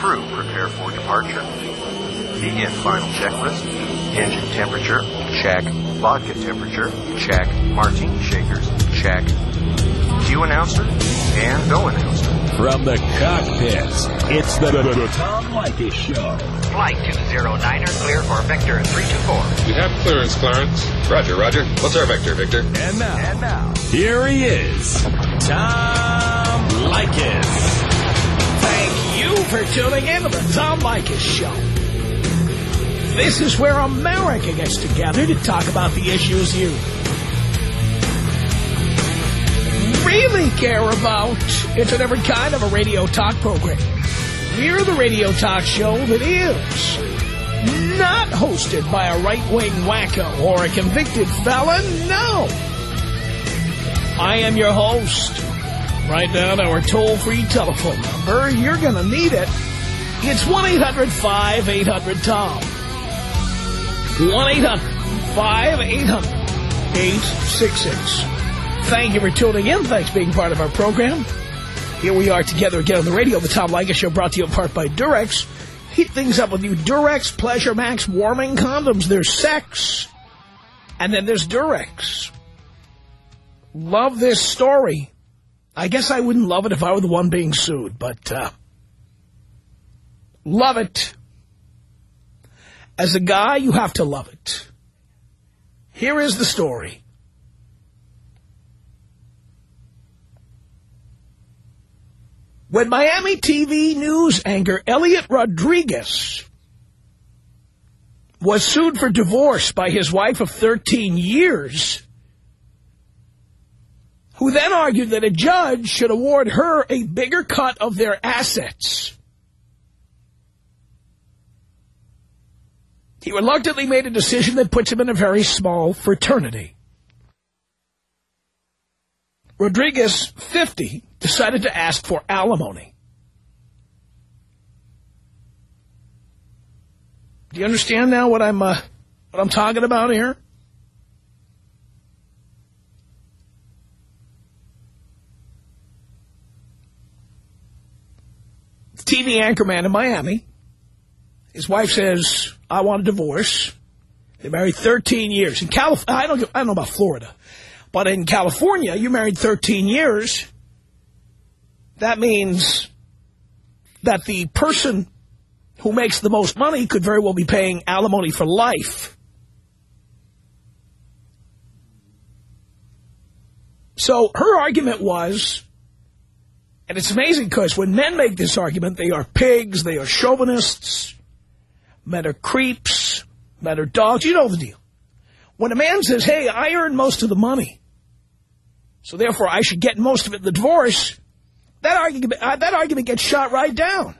Crew prepare for departure. Begin final checklist. Engine temperature, check. Vodka temperature, check. Martini shakers, check. Cue announcer and go announcer. From the cockpits, it's the, the, the Tom Leykis Show. Flight 209er clear for Vector 324. You have clearance, Clarence. Roger, roger. What's our vector, Victor? And now, and now, here he is, Tom Leykis. For tuning in to the Tom Leykis Show. This is where America gets together to talk about the issues you really care about. It's an every kind of a radio talk program. We're the radio talk show that is not hosted by a right-wing wacko or a convicted felon. No. I am your host. Write down our toll-free telephone number. You're going to need it. It's 1-800-5800-TOM. 1-800-5800-866. Thank you for tuning in. Thanks for being part of our program. Here we are together again on the radio. The Tom Leykis Show brought to you in part by Durex. Heat things up with you. Durex Pleasure Max warming condoms. There's sex. And then there's Durex. Love this story. I guess I wouldn't love it if I were the one being sued, but uh, love it. As a guy, you have to love it. Here is the story. When Miami TV news anchor Elliot Rodriguez was sued for divorce by his wife of 13 years, who then argued that a judge should award her a bigger cut of their assets. He reluctantly made a decision that puts him in a very small fraternity. Rodriguez, 50, decided to ask for alimony. Do you understand now what I'm uh, what I'm talking about here? TV anchorman in Miami. His wife says, I want a divorce. They married 13 years. In Calif I don't I don't know about Florida. But in California, you married 13 years. That means that the person who makes the most money could very well be paying alimony for life. So her argument was, and it's amazing because when men make this argument, they are pigs, they are chauvinists, men are creeps, men are dogs, you know the deal. When a man says, hey, I earn most of the money, so therefore I should get most of it in the divorce, that argument, uh, that argument gets shot right down.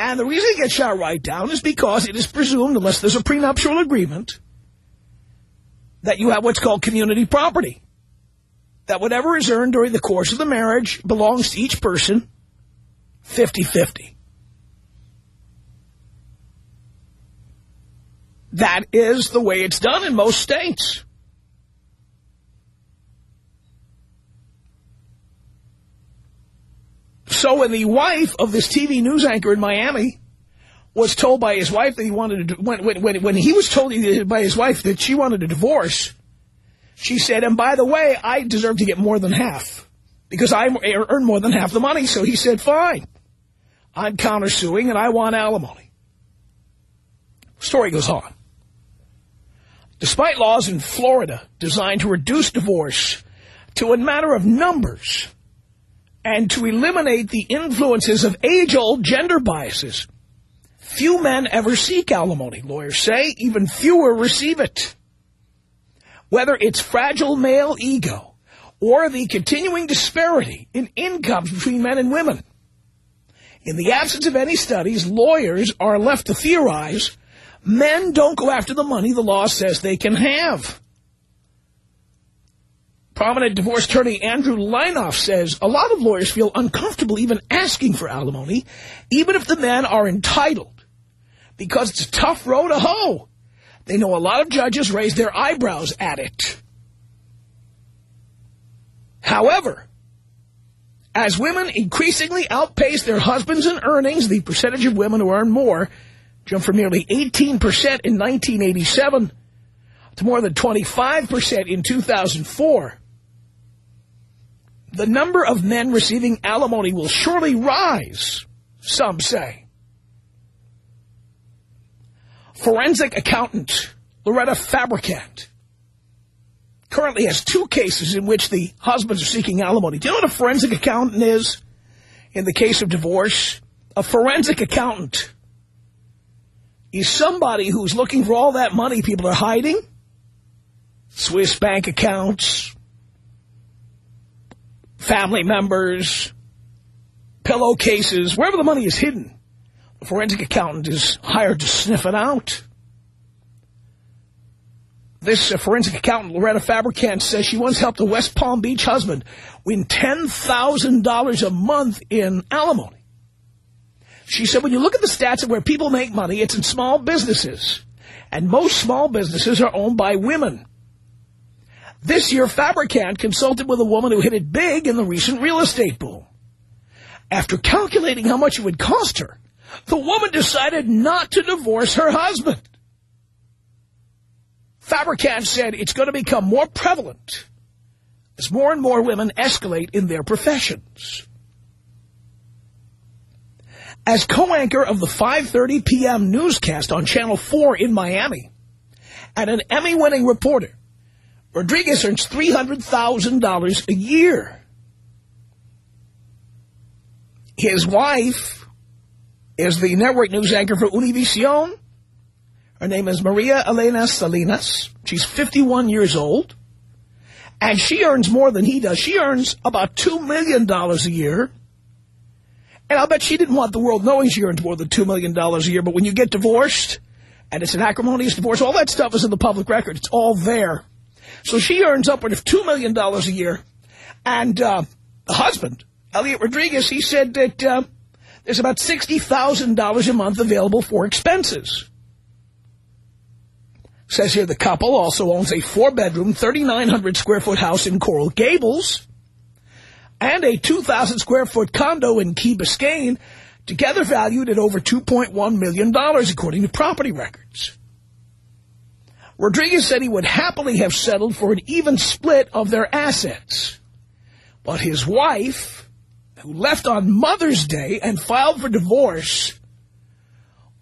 And the reason it gets shot right down is because it is presumed, unless there's a prenuptial agreement, that you have what's called community property. That whatever is earned during the course of the marriage belongs to each person 50-50. That is the way it's done in most states. So when the wife of this TV news anchor in Miami was told by his wife that he wanted to, when, when, when he was told by his wife that she wanted a divorce, she said, and by the way, I deserve to get more than half because I earn more than half the money. So he said, fine, I'm countersuing and I want alimony. Story goes on. Despite laws in Florida designed to reduce divorce to a matter of numbers, and to eliminate the influences of age-old gender biases. Few men ever seek alimony, lawyers say. Even fewer receive it. Whether it's fragile male ego or the continuing disparity in incomes between men and women. In the absence of any studies, lawyers are left to theorize men don't go after the money the law says they can have. Prominent divorce attorney Andrew Leinoff says a lot of lawyers feel uncomfortable even asking for alimony, even if the men are entitled, because it's a tough road to hoe. They know a lot of judges raise their eyebrows at it. However, As women increasingly outpace their husbands in earnings, the percentage of women who earn more jumped from nearly 18% in 1987 to more than 25% in 2004. The number of men receiving alimony will surely rise, some say. Forensic accountant Loretta Fabricant currently has two cases in which the husbands are seeking alimony. Do you know what a forensic accountant is in the case of divorce? A forensic accountant is somebody who's looking for all that money people are hiding. Swiss bank accounts, family members, pillowcases, wherever the money is hidden. Forensic accountant is hired to sniff it out. This uh, forensic accountant, Loretta Fabricant, says she once helped a West Palm Beach husband win $10,000 a month in alimony. She said, when you look at the stats of where people make money, it's in small businesses. And most small businesses are owned by women. This year, Fabricant consulted with a woman who hit it big in the recent real estate boom. After calculating how much it would cost her, the woman decided not to divorce her husband. Fabricant said it's going to become more prevalent as more and more women escalate in their professions. As co-anchor of the 5.30 p.m. newscast on Channel 4 in Miami, and an Emmy-winning reporter, Rodriguez earns $300,000 a year. His wife is the network news anchor for Univision, her name is Maria Elena Salinas. She's 51 years old. And she earns more than he does. She earns about $2 million a year. And I'll bet she didn't want the world knowing she earns more than $2 million a year. But when you get divorced, and it's an acrimonious divorce, all that stuff is in the public record. It's all there. So she earns upward of $2 million a year. And uh, the husband, Elliot Rodriguez, he said that uh, there's about $60,000 a month available for expenses. Says here the couple also owns a four-bedroom, 3,900-square-foot house in Coral Gables and a 2,000-square-foot condo in Key Biscayne, together valued at over $2.1 million, dollars, according to property records. Rodriguez said he would happily have settled for an even split of their assets. But his wife, who left on Mother's Day and filed for divorce,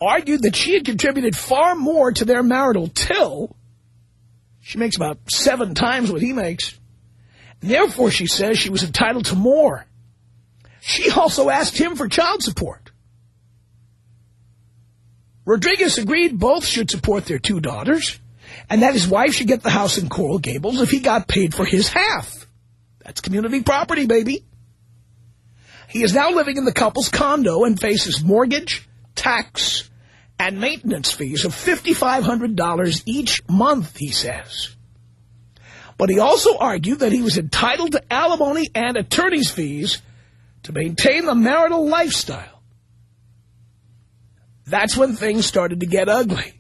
argued that she had contributed far more to their marital till. She makes about seven times what he makes. Therefore, she says she was entitled to more. She also asked him for child support. Rodriguez agreed both should support their two daughters, and that his wife should get the house in Coral Gables if he got paid for his half. That's community property, baby. He is now living in the couple's condo and faces mortgage, tax, and maintenance fees of $5,500 each month, he says. But he also argued that he was entitled to alimony and attorney's fees to maintain the marital lifestyle. That's when things started to get ugly.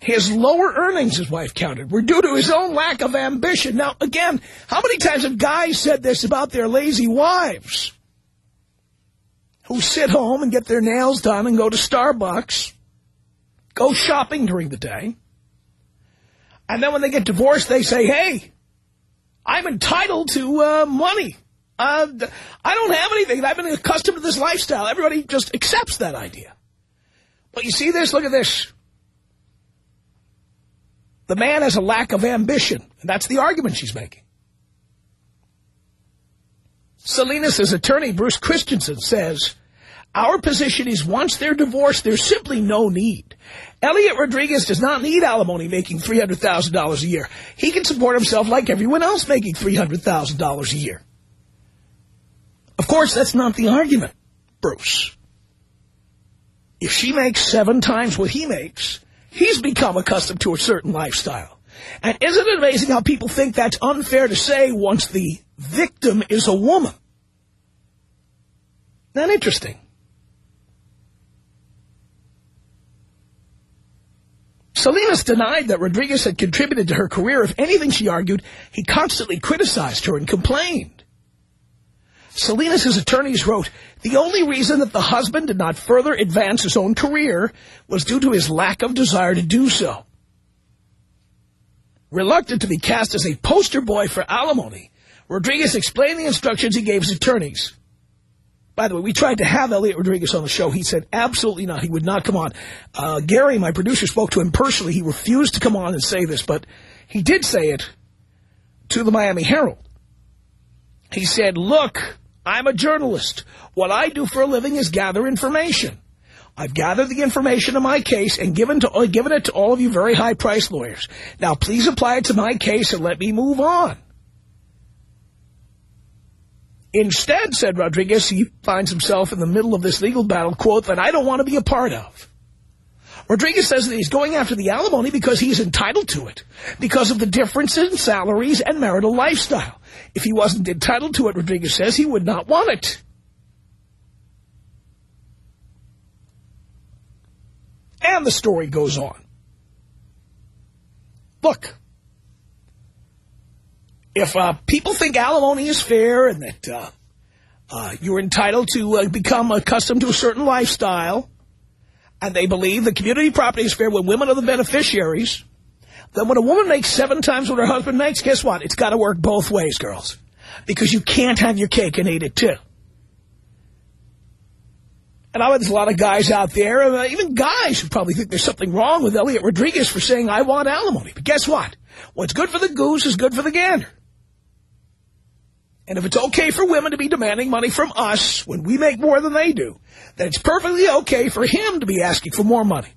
His lower earnings, his wife counted, were due to his own lack of ambition. Now, again, how many times have guys said this about their lazy wives? Who sit home and get their nails done and go to Starbucks go shopping during the day. And then when they get divorced, they say, hey, I'm entitled to uh, money. Uh, I don't have anything. I've been accustomed to this lifestyle. Everybody just accepts that idea. But you see this? Look at this. The man has a lack of ambition. And that's the argument she's making. Salinas' attorney, Bruce Christensen, says, our position is once they're divorced, there's simply no need. Elliot Rodriguez does not need alimony making $300,000 a year. He can support himself like everyone else making $300,000 a year. Of course, that's not the argument, Bruce. If she makes seven times what he makes, he's become accustomed to a certain lifestyle. And isn't it amazing how people think that's unfair to say once the victim is a woman? Not interesting. Salinas denied that Rodriguez had contributed to her career. If anything, she argued, he constantly criticized her and complained. Salinas' attorneys wrote, the only reason that the husband did not further advance his own career was due to his lack of desire to do so. Reluctant to be cast as a poster boy for alimony, Rodriguez explained the instructions he gave his attorneys. By the way, we tried to have Elliot Rodriguez on the show. He said absolutely not. He would not come on. Uh, Gary, my producer, spoke to him personally. He refused to come on and say this, but he did say it to the Miami Herald. He said, look, I'm a journalist. What I do for a living is gather information. I've gathered the information in my case and given to uh, given it to all of you very high-priced lawyers. Now, please apply it to my case and let me move on. Instead, said Rodriguez, he finds himself in the middle of this legal battle, quote, that I don't want to be a part of. Rodriguez says that he's going after the alimony because he's entitled to it, because of the difference in salaries and marital lifestyle. If he wasn't entitled to it, Rodriguez says, he would not want it. And the story goes on. Look, if uh, people think alimony is fair and that uh, uh, you're entitled to uh, become accustomed to a certain lifestyle, and they believe the community property is fair when women are the beneficiaries, then when a woman makes seven times what her husband makes, guess what? It's got to work both ways, girls. Because you can't have your cake and eat it, too. And I know there's a lot of guys out there, uh, even guys who probably think there's something wrong with Elliot Rodriguez for saying, I want alimony. But guess what? What's good for the goose is good for the gander. And if it's okay for women to be demanding money from us when we make more than they do, then it's perfectly okay for him to be asking for more money.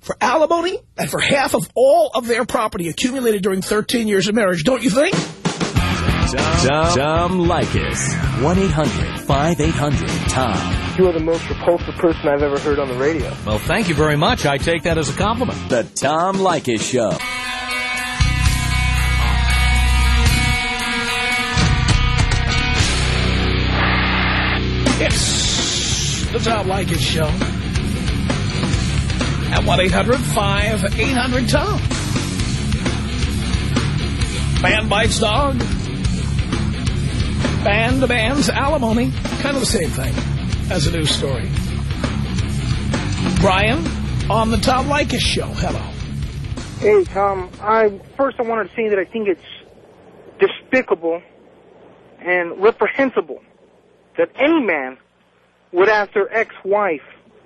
For alimony and for half of all of their property accumulated during 13 years of marriage, don't you think? Tom, Tom Leykis. 1-800-5800-TOM. You are the most repulsive person I've ever heard on the radio. Well, thank you very much. I take that as a compliment. The Tom Leykis Show. It's the Tom Leykis Show. At 1-800-5800-TOM. Man bites dog. Band demands alimony. Kind of the same thing as a news story. Brian on the Tom Leykis Show. Hello. Hey, Tom. I First, I wanted to say that I think it's despicable and reprehensible that any man would ask their ex-wife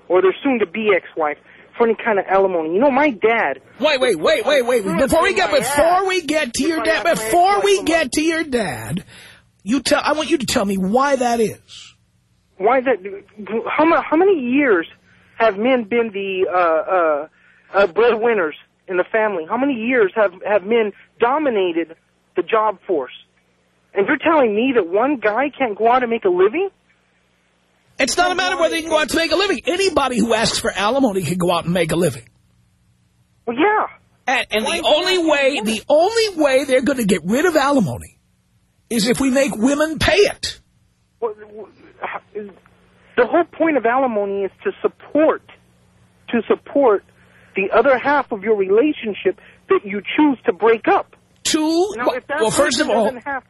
or their soon-to-be ex-wife for any kind of alimony. You know, my dad... Wait, wait, wait, wait, wait. Mm-hmm. Before we get before we get to your dad, before we get to your dad, you tell. I want you to tell me why that is. Why that? How, ma- how many years have men been the uh, uh, uh, breadwinners in the family? How many years have, have men dominated the job force? And you're telling me that one guy can't go out and make a living? It's not a matter of whether you can go out to make a living. Anybody who asks for alimony can go out and make a living. Well, yeah. And, and the only way, the only way they're going to get rid of alimony is if we make women pay it. The whole point of alimony is to support, to support the other half of your relationship that you choose to break up. To Now, well, first of all, have-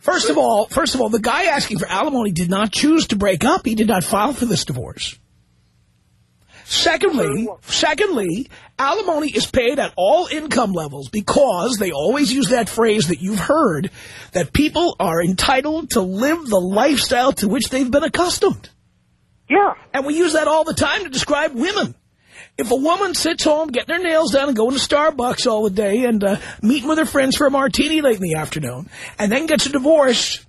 first of all, first of all, the guy asking for alimony did not choose to break up. He did not file for this divorce. Secondly, secondly, alimony is paid at all income levels because they always use that phrase that you've heard that people are entitled to live the lifestyle to which they've been accustomed. yeah. And we use that all the time to describe women. If a woman sits home getting her nails done and going to Starbucks all the day and uh, meeting with her friends for a martini late in the afternoon and then gets a divorce,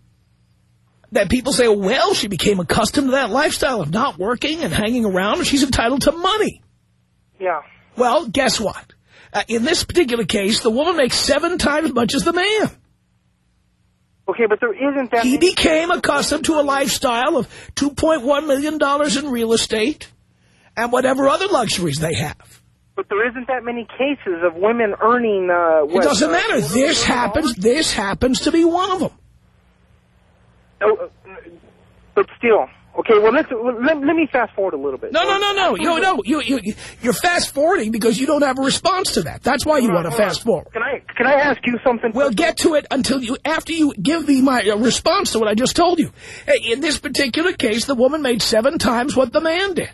that people say, well, she became accustomed to that lifestyle of not working and hanging around and she's entitled to money. Yeah. Well, guess what? Uh, in this particular case, the woman makes seven times as much as the man. Okay, but there isn't that... He became accustomed to a lifestyle of $2.1 million in real estate and whatever other luxuries they have. But there isn't that many cases of women earning... Uh, It doesn't uh, matter. This happens. This happens to be one of them. Oh, uh, but still, Okay, well, let's, let, let me fast forward a little bit. No, no, no, no. You no, you you you're fast forwarding because you don't have a response to that. That's why you want to fast forward. Can I can I ask you something? We'll get to it until you after you give me my uh, response to what I just told you. In this particular case, the woman made seven times what the man did.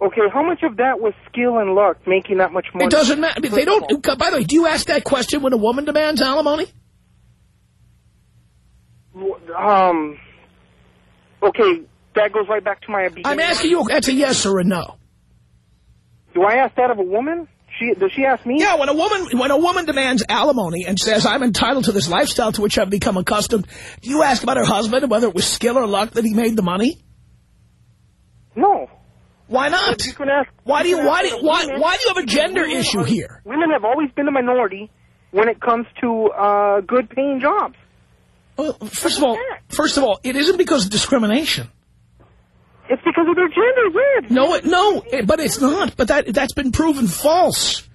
Okay, how much of that was skill and luck making that much money? It doesn't matter. They don't. By the way, do you ask that question when a woman demands alimony? Um. Okay, that goes right back to my. beginning. I'm asking you. That's a yes or a no. Do I ask that of a woman? She does she ask me? Yeah, when a woman when a woman demands alimony and says I'm entitled to this lifestyle to which I've become accustomed, do you ask about her husband and whether it was skill or luck that he made the money? No. Why not? You can ask. Why do you why do why women. why do you have a gender issue are- here? Women have always been the minority when it comes to uh, good paying jobs. Well, first of all, first of all, it isn't because of discrimination. It's because of their gender, yeah. No, it, no, it, but it's not. But that that's been proven false.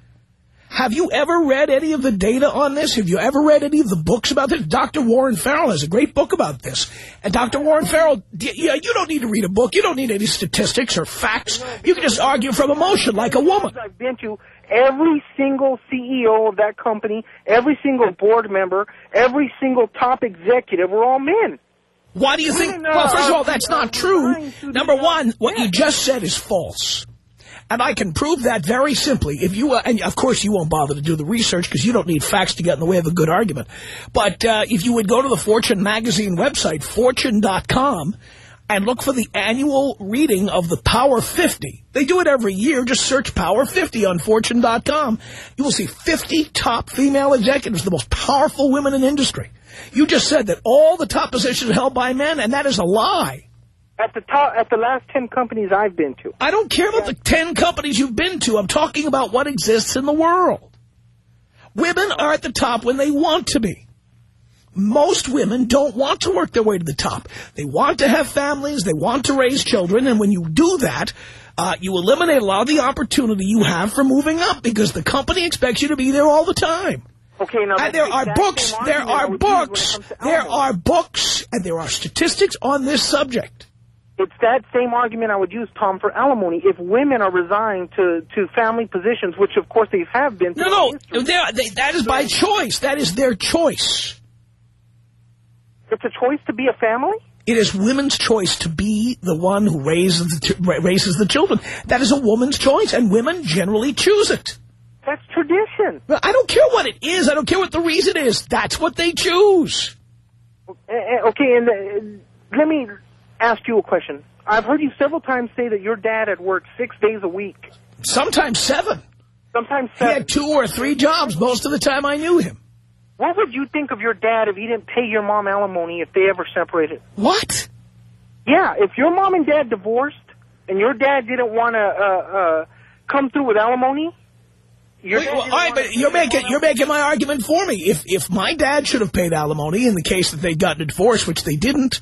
Have you ever read any of the data on this? Have you ever read any of the books about this? Dr. Warren Farrell has a great book about this. And Dr. Warren Farrell, yeah, you don't need to read a book. You don't need any statistics or facts. You can just argue from emotion like a woman. I've been to every single CEO of that company, every single board member, every single top executive were all men. Why do you think? Well, first of all, that's not true. Number one, what you just said is false. And I can prove that very simply. If you, uh, and of course you won't bother to do the research because you don't need facts to get in the way of a good argument. But uh, if you would go to the Fortune magazine website, fortune.com, and look for the annual reading of the Power 50. They do it every year. Just search Power 50 on fortune.com. You will see 50 top female executives, the most powerful women in industry. You just said that all the top positions are held by men, and that is a lie. At the top, at the last ten companies I've been to. I don't care about the 10 companies you've been to. I'm talking about what exists in the world. Women are at the top when they want to be. Most women don't want to work their way to the top. They want to have families. They want to raise children. And when you do that, uh, you eliminate a lot of the opportunity you have for moving up because the company expects you to be there all the time. Okay, now And there are books, there are would use when it books, there are books, and there are statistics on this subject. It's that same argument I would use, Tom, for alimony. If women are resigned to, to family positions, which of course they have been. No, no, they, they, that is by choice. That is their choice. It's a choice to be a family? It is women's choice to be the one who raises the, raises the children. That is a woman's choice, and women generally choose it. That's tradition. I don't care what it is. I don't care what the reason is. That's what they choose. Eh, eh, Okay, and uh, let me ask you a question. I've heard you several times say that your dad had worked six days a week, Sometimes seven. sometimes He had two or three jobs most of the time I knew him. What would you think of your dad if he didn't pay your mom alimony if they ever separated? What? Yeah, if your mom and dad divorced and your dad didn't want to uh, uh, come through with alimony, your Wait, well, all right, but you're making you're making my argument for me. If if my dad should have paid alimony in the case that they'd gotten a divorce, which they didn't,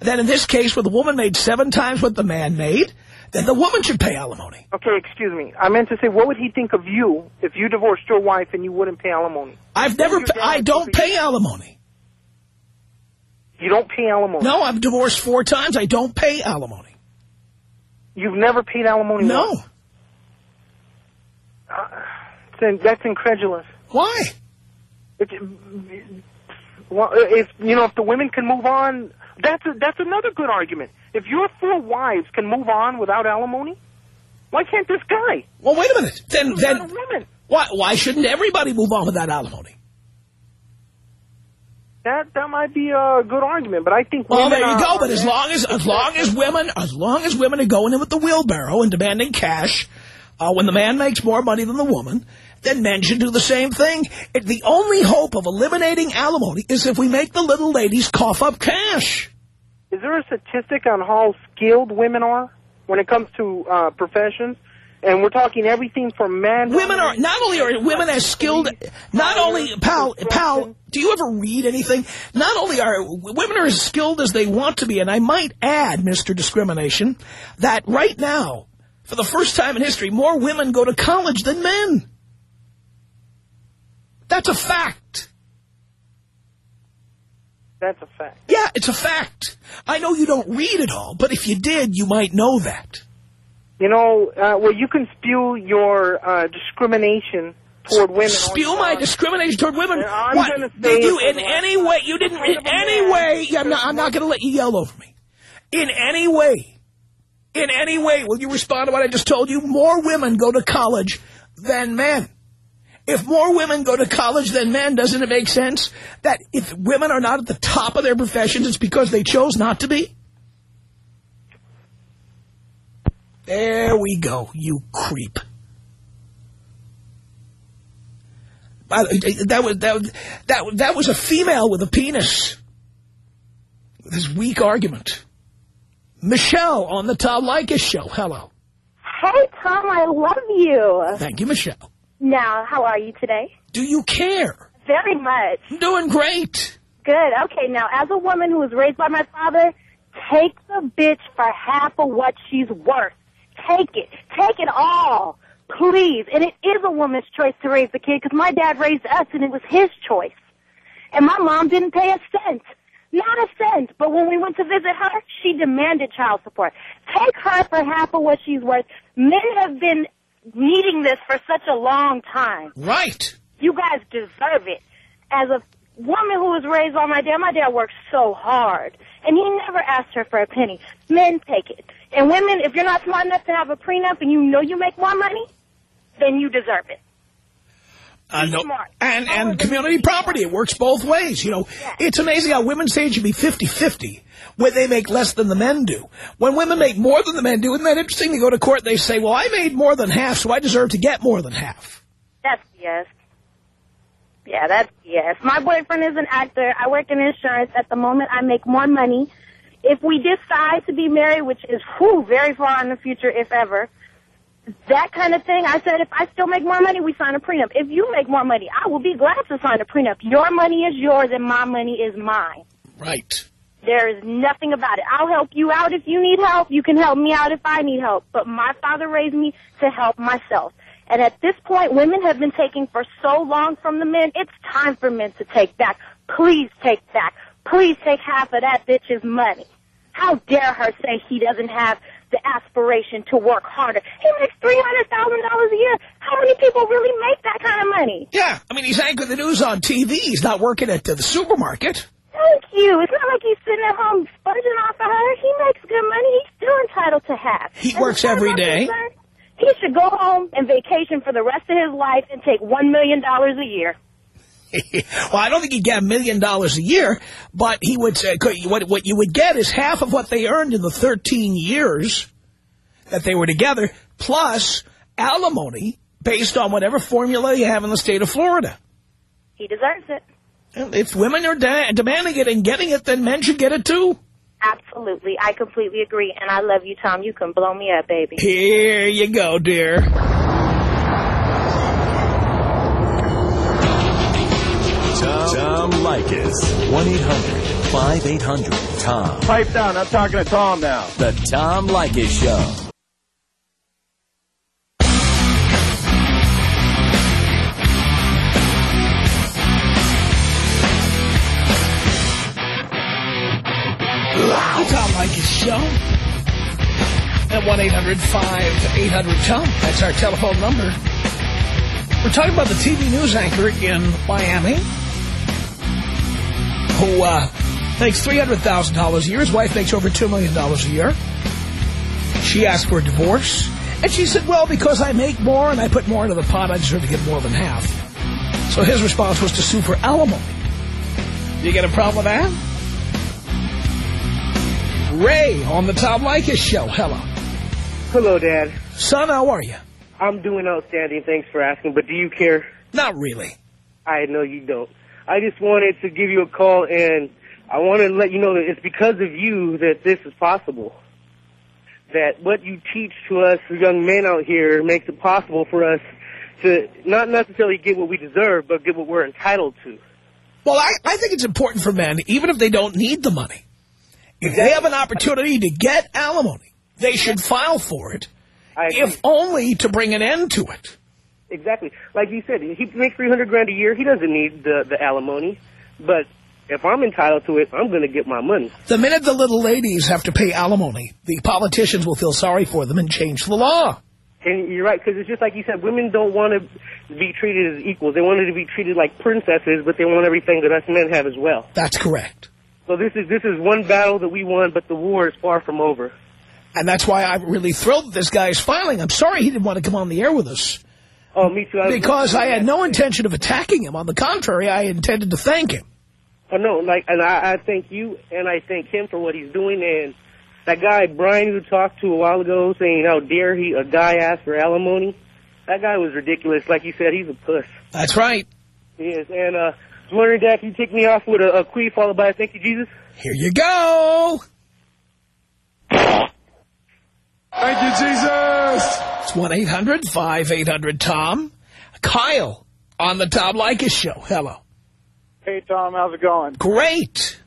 then in this case where the woman made seven times what the man made, then the woman should pay alimony. Okay, excuse me. I meant to say, what would he think of you if you divorced your wife and you wouldn't pay alimony? I've never I don't pay alimony. You don't pay alimony. No, I'm divorced four times. I don't pay alimony. You've never paid alimony. No. Uh, then that's incredulous. Why? It's, well, if you know, if the women can move on, that's a, that's another good argument. If your four wives can move on without alimony, why can't this guy? Well, wait a minute. Then Not a then woman. why why shouldn't everybody move on without alimony? That that might be a good argument, but I think Well, there you are- go. But as long as as long as women as long as women are going in with the wheelbarrow and demanding cash, uh, when the man makes more money than the woman, then men should do the same thing. It, the only hope of eliminating alimony is if we make the little ladies cough up cash. Is there a statistic on how skilled women are when it comes to uh, professions? And we're talking everything from men. Women are not only are women as skilled, not only pal pal. Do you ever read anything? Not only are women are as skilled as they want to be, and I might add, Mister Discrimination, that right now, for the first time in history, more women go to college than men. That's a fact. That's a fact. Yeah, it's a fact. I know you don't read it all, but if you did, you might know that. You know, uh, well, you can spew your uh, discrimination toward women. Spew my discrimination toward women. And I'm what? gonna say Did you in any way? You didn't in any way. Yeah, I'm not. I'm not going to let you yell over me. In any way, in any way, will you respond to what I just told you? More women go to college than men. If more women go to college than men, doesn't it make sense that if women are not at the top of their professions, it's because they chose not to be? There we go, you creep. That was that was- that that was a female with a penis. This weak argument. Michelle on the Tom Leykis show. Hello. Hey, Tom, I love you. Thank you, Michelle. Now, how are you today? Do you care? Very much. I'm doing great. Good. Okay, now, as a woman who was raised by my father, take the bitch for half of what she's worth. Take it. Take it all. Please. And it is a woman's choice to raise the kid because my dad raised us and it was his choice. And my mom didn't pay a cent. Not a cent. But when we went to visit her, she demanded child support. Take her for half of what she's worth. Men have been needing this for such a long time. Right. You guys deserve it. As a woman who was raised by my dad, my dad worked so hard. And he never asked her for a penny. Men take it. And women, if you're not smart enough to have a prenup and you know you make more money, then you deserve it. I know. smart. And, and community property. It works both ways. You know, it's amazing how women say it should be 50-50 when they make less than the men do. When women make more than the men do, isn't that interesting? They go to court and they say, well, I made more than half, so I deserve to get more than half. That's yes. Yeah, that's yes. My boyfriend is an actor. I work in insurance. At the moment, I make more money. If we decide to be married, which is whew, very far in the future, if ever, that kind of thing, I said, if I still make more money, we sign a prenup. If you make more money, I will be glad to sign a prenup. Your money is yours and my money is mine. Right. There is nothing about it. I'll help you out if you need help. You can help me out if I need help. But my father raised me to help myself. And at this point, women have been taking for so long from the men, it's time for men to take back. Please take back. Please take half of that bitch's money. How dare her say he doesn't have the aspiration to work harder. He makes $300,000 a year. How many people really make that kind of money? Yeah. I mean, he's anchoring the news on TV. He's not working at uh, the supermarket. Thank you. It's not like he's sitting at home sponging off of her. He makes good money. He's still entitled to half. He As works every day. as every I'm day. concerned, He should go home and vacation for the rest of his life and take $1 million a year. Well, I don't think he'd get a million dollars a year, but he would say, what, what you would get is half of what they earned in the 13 years that they were together, plus alimony based on whatever formula you have in the state of Florida. He deserves it. If women are de demanding it and getting it, then men should get it too. Absolutely. I completely agree. And I love you, Tom. You can blow me up, baby. Here you go, dear. Tom, Tom Leykis. 1-800-5800-TOM. Pipe down. I'm talking to Tom now. The Tom Leykis Show. The Tom Leykis Show. At 1-800-5800-TOM. That's our telephone number. We're talking about the TV news anchor in Miami who uh, makes $300,000 a year. His wife makes over $2 million a year. She asked for a divorce. And she said, well, because I make more and I put more into the pot, I deserve to get more than half. So his response was to sue for alimony. You get a problem with that? Ray on the Tom Leykis show. Hello. Hello, Dad. Son, how are you? I'm doing outstanding. Thanks for asking. But do you care? Not really. I know you don't. I just wanted to give you a call, and I wanted to let you know that it's because of you that this is possible. That what you teach to us young men out here makes it possible for us to not necessarily get what we deserve, but get what we're entitled to. Well, I, I think it's important for men, even if they don't need the money. If they have an opportunity to get alimony, they should file for it, if only to bring an end to it. Exactly. Like you said, he makes 300 grand a year. He doesn't need the, the alimony. But if I'm entitled to it, I'm going to get my money. The minute the little ladies have to pay alimony, the politicians will feel sorry for them and change the law. And you're right, because it's just like you said, women don't want to be treated as equals. They wanted to be treated like princesses, but they want everything that us men have as well. That's correct. So this is this is one battle that we won, but the war is far from over. And that's why I'm really thrilled that this guy is filing. I'm sorry he didn't want to come on the air with us. Oh, me too. I Because I had no intention of attacking him. On the contrary, I intended to thank him. Oh, no, like, and I, I thank you, and I thank him for what he's doing, and that guy, Brian, who talked to a while ago, saying how dare he, a guy asked for alimony, that guy was ridiculous. Like you said, he's a puss. That's right. He is, and, uh, I was wondering, Dad, can you take me off with a, a followed by a thank you, Jesus? Here you go. Thank you, Jesus. It's 1-800-5800-TOM. Kyle on the Tom Leykis show. Hello. Hey, Tom, how's it going? Great.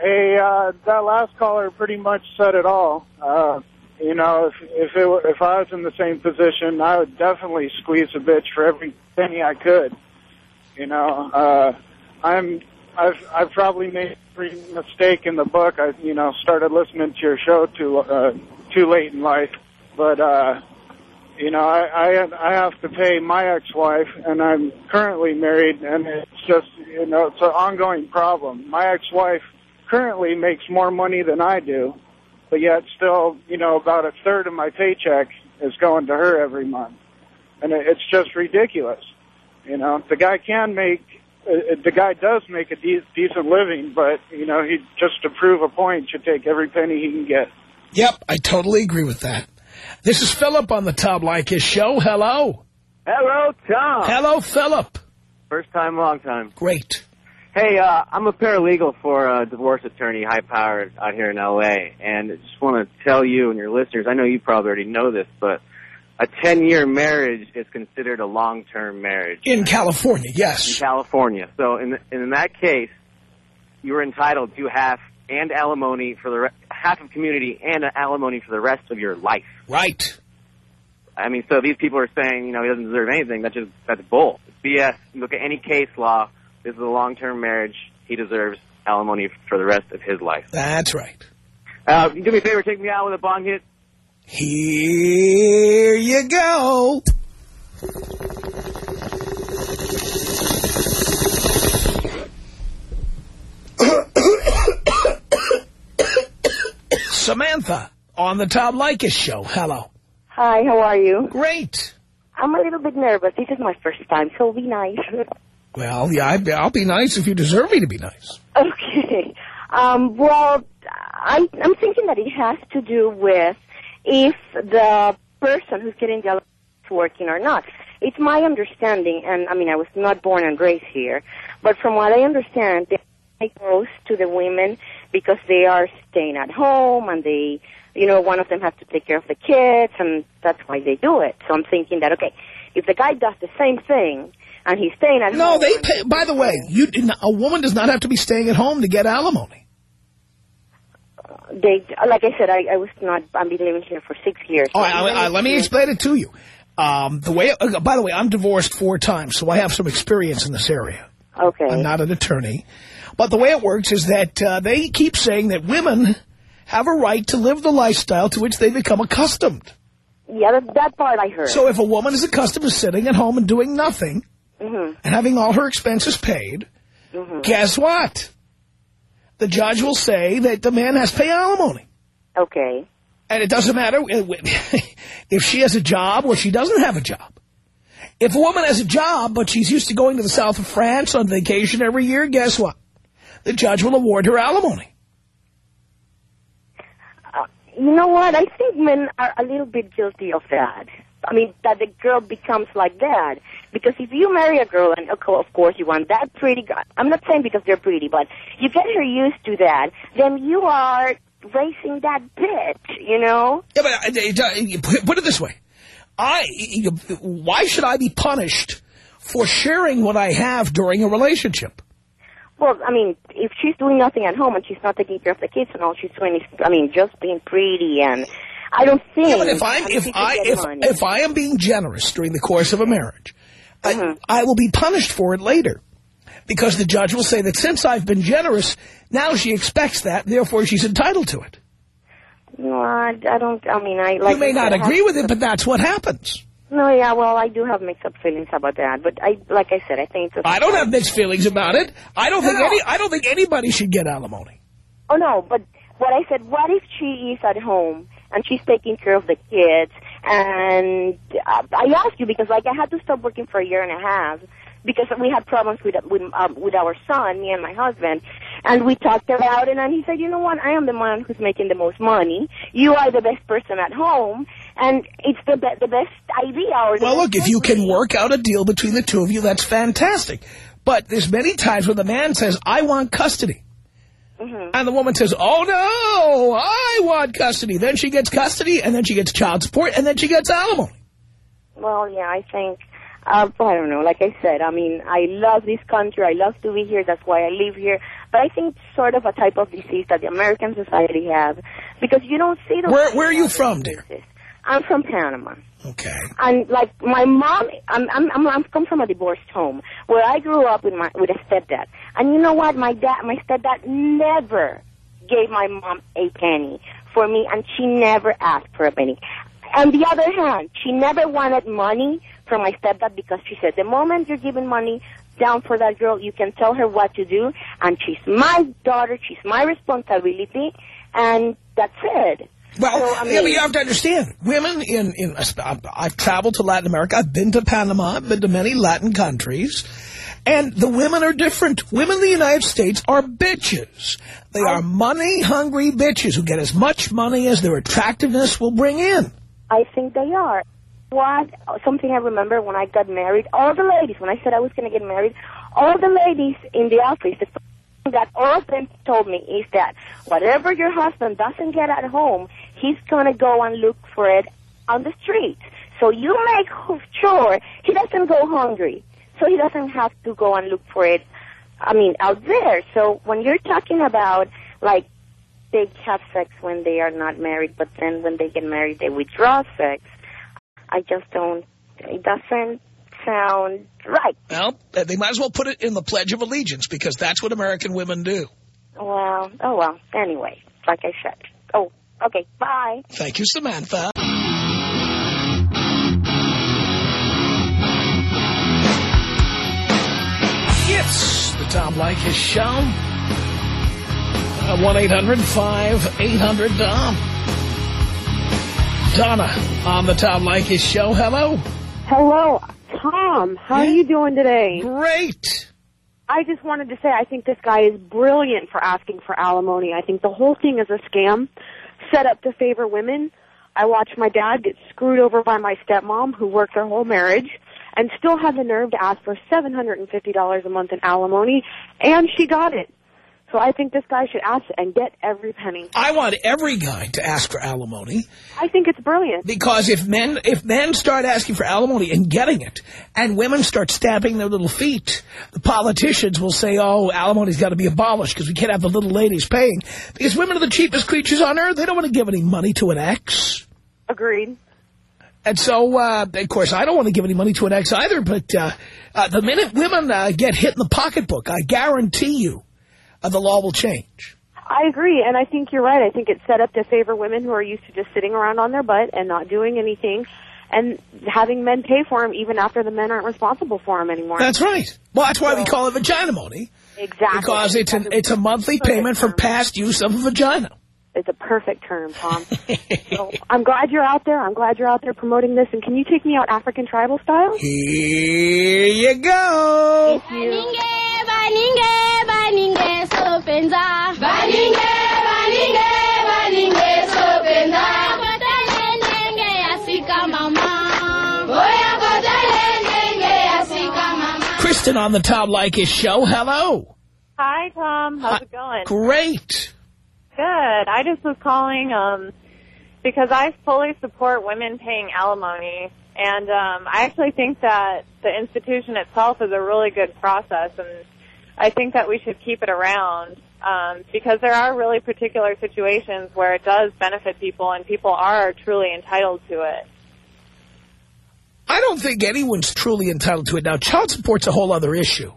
Hey, uh, that last caller pretty much said it all. Uh, you know, if if it were, if I was in the same position, I would definitely squeeze a bitch for every penny I could. You know, uh, I'm I've I've probably made every mistake in the book. I you know started listening to your show too uh, too late in life, but uh, you know I I I have to pay my ex-wife, and I'm currently married, and it's just you know it's an ongoing problem. My ex-wife currently makes more money than I do, but yet still you know about a third of my paycheck is going to her every month, and it, it's just ridiculous. You know, the guy can make uh, the guy does make a de- decent living, but you know he just to prove a point should take every penny he can get. Yep, I totally agree with that. This is Philip on the Tom Leykis show. Hello. Hello, Tom. Hello, Philip. First time, long time. Great. Hey, uh, I'm a paralegal for a divorce attorney, high powered out here in L.A. And I just want to tell you and your listeners, I know you probably already know this, but a 10-year marriage is considered a long-term marriage In California, yes. in. California. So in in that case, you're entitled to half and alimony for the half of community and alimony for the rest of your life. Right. I mean, so these people are saying, you know, he doesn't deserve anything. That's just that's bull. It's BS. You look at any case law. This is a long-term marriage. He deserves alimony for the rest of his life. That's right. Uh, you do me a favor, take me out with a bong hit. Here you go. Samantha on the Tom Leykis show. Hello. Hi, how are you? Great. I'm a little bit nervous. This is my first time, so be nice. Well, yeah, I'll be nice if you deserve me to be nice. Okay. Um, well, I, I'm thinking that it has to do with if the person who's getting the is working or not. It's my understanding, and I mean, I was not born and raised here, but from what I understand, pay close to the women because they are staying at home and they, you know, one of them has to take care of the kids, and that's why they do it. So I'm thinking that, okay, if the guy does the same thing, and he's staying at No, home. they pay. By the way, you a woman does not have to be staying at home to get alimony. They, like I said, I, I was not. I've been living here for six years. Oh, I, I, let me explain it to you. Um, the way, uh, by the way, I'm divorced four times, so I have some experience in this area. Okay. I'm not an attorney. But the way it works is that uh, they keep saying that women have a right to live the lifestyle to which they become accustomed. Yeah, that, that part I heard. So if a woman is accustomed to sitting at home and doing nothing hmm and having all her expenses paid, hmm guess what? The judge will say that the man has to pay alimony. Okay. And it doesn't matter if she has a job or she doesn't have a job. If a woman has a job, but she's used to going to the south of France on vacation every year, guess what? The judge will award her alimony. Uh, you know what? I think men are a little bit guilty of that. I mean, that the girl becomes like that. Because if you marry a girl, and of course you want that pretty girl, I'm not saying because they're pretty, but you get her used to that, then you are raising that bitch, you know? Yeah, but uh, uh, put put it this way. I, why should I be punished for sharing what I have during a relationship? Well, I mean, if she's doing nothing at home and she's not taking care of the kids and all she's doing is, I mean, just being pretty and I don't think. Yeah, but if I'm I if I if money. if I am being generous during the course of a marriage, I, mm-hmm. I will be punished for it later Because the judge will say that since I've been generous, now she expects that, therefore she's entitled to it. No, I, I don't, I mean, I like... you may not agree with it, but that's what happens. No, yeah, well, I do have mixed up feelings about that, but I, like I said, I think it's... I don't have mixed feelings about it. I don't think any, I don't think anybody should get alimony. Oh, no, but what I said, what if she is at home and she's taking care of the kids and uh, I asked you because, like, I had to stop working for a year and a half because we had problems with with, um, with our son, me and my husband, and we talked about it. And he said, "You know what? I am the man who's making the most money. You are the best person at home, and it's the be the best idea." Or well, look, if you can work out a deal between the two of you, that's fantastic. But there's many times when the man says, "I want custody." Mm -hmm. And the woman says, oh, no, I want custody. Then she gets custody, and then she gets child support, and then she gets alimony. Well, yeah, I think, uh, I don't know, like I said, I mean, I love this country. I love to be here. That's why I live here. But I think it's sort of a type of disease that the American society have, because you don't see the... Where, where are you from, dear? I'm from Panama. Okay. And like my mom, I'm I'm I'm, I'm come from a divorced home where I grew up with my with a stepdad. And you know what? My dad, my stepdad never gave my mom a penny for me, and she never asked for a penny. On the other hand, she never wanted money from my stepdad because she said the moment you're giving money down for that girl, you can tell her what to do, and she's my daughter, she's my responsibility, and that's it. Well, so, I mean, you have to understand, women in, in, I've traveled to Latin America, I've been to Panama, I've been to many Latin countries, and the women are different. Women in the United States are bitches. They are money-hungry bitches who get as much money as their attractiveness will bring in. I think they are. What, something I remember when I got married, all the ladies, when I said I was going to get married, all the ladies in the office, the that all of them told me is that whatever your husband doesn't get at home, he's going to go and look for it on the street. So you make sure he doesn't go hungry. So he doesn't have to go and look for it, I mean, out there. So when you're talking about, like, they have sex when they are not married, but then when they get married, they withdraw sex, I just don't, it doesn't sound right. Well, uh, they might as well put it in the Pledge of Allegiance because that's what American women do. Well, oh well. Anyway, like I said. Oh, okay. Bye. Thank you, Samantha. It's the Tom Leykis Show. Uh, 1-800-5800-TOM. Donna on the Tom Leykis Show. Hello. Hello. Tom, how are you doing today? Great. I just wanted to say I think this guy is brilliant for asking for alimony. I think the whole thing is a scam set up to favor women. I watched my dad get screwed over by my stepmom who worked their whole marriage and still had the nerve to ask for $750 a month in alimony, and she got it. So I think this guy should ask and get every penny. I want every guy to ask for alimony. I think it's brilliant. Because if men if men start asking for alimony and getting it, and women start stamping their little feet, the politicians will say, oh, alimony's got to be abolished because we can't have the little ladies paying. Because women are the cheapest creatures on earth. They don't want to give any money to an ex. Agreed. And so, uh, of course, I don't want to give any money to an ex either, but uh, uh, the minute women uh, get hit in the pocketbook, I guarantee you, Uh, the law will change. I agree, and I think you're right. I think it's set up to favor women who are used to just sitting around on their butt and not doing anything and having men pay for them even after the men aren't responsible for them anymore. That's right. Well, that's why so, we call it vagina money. Exactly. Because it's, an, it's a monthly payment term. for past use of a vagina. It's a perfect term, Tom. so I'm glad you're out there. I'm glad you're out there promoting this. And can you take me out African tribal style? Here you go. Thank you. Kristen on the Tom Leykis show. Hello. Hi, Tom. How's it going? Great. Good. I just was calling um, because I fully support women paying alimony. And um, I actually think that the institution itself is a really good process. And I think that we should keep it around um, because there are really particular situations where it does benefit people and people are truly entitled to it. I don't think anyone's truly entitled to it. Now, child support's a whole other issue.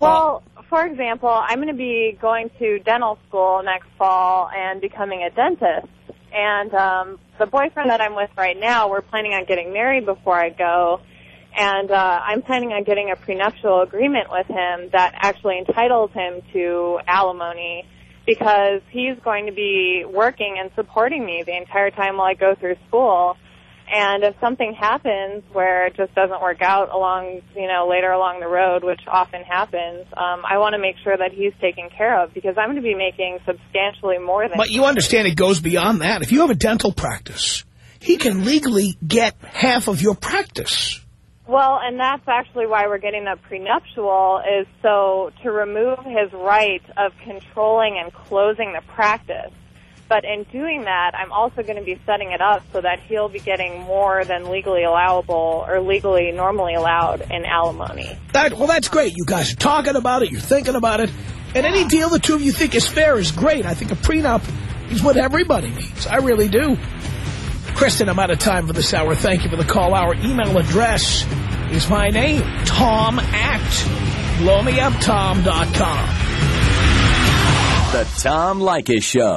Well, for example, I'm going to be going to dental school next fall and becoming a dentist. And um, the boyfriend that I'm with right now, we're planning on getting married before I go. And uh, I'm planning on getting a prenuptial agreement with him that actually entitles him to alimony because he's going to be working and supporting me the entire time while I go through school. And if something happens where it just doesn't work out along, you know, later along the road, which often happens, um, I want to make sure that he's taken care of because I'm going to be making substantially more than. But you understand it goes beyond that. If you have a dental practice, he can legally get half of your practice. Well, and that's actually why we're getting the prenuptial is so to remove his right of controlling and closing the practice. But in doing that, I'm also going to be setting it up so that he'll be getting more than legally allowable or legally normally allowed in alimony. That Well, that's great. You guys are talking about it. You're thinking about it. And any deal the two of you think is fair is great. I think a prenup is what everybody needs. I really do. Kristen, I'm out of time for this hour. Thank you for the call. Our email address is my name, Tom at blowmeuptom.com. The Tom Leykis Show.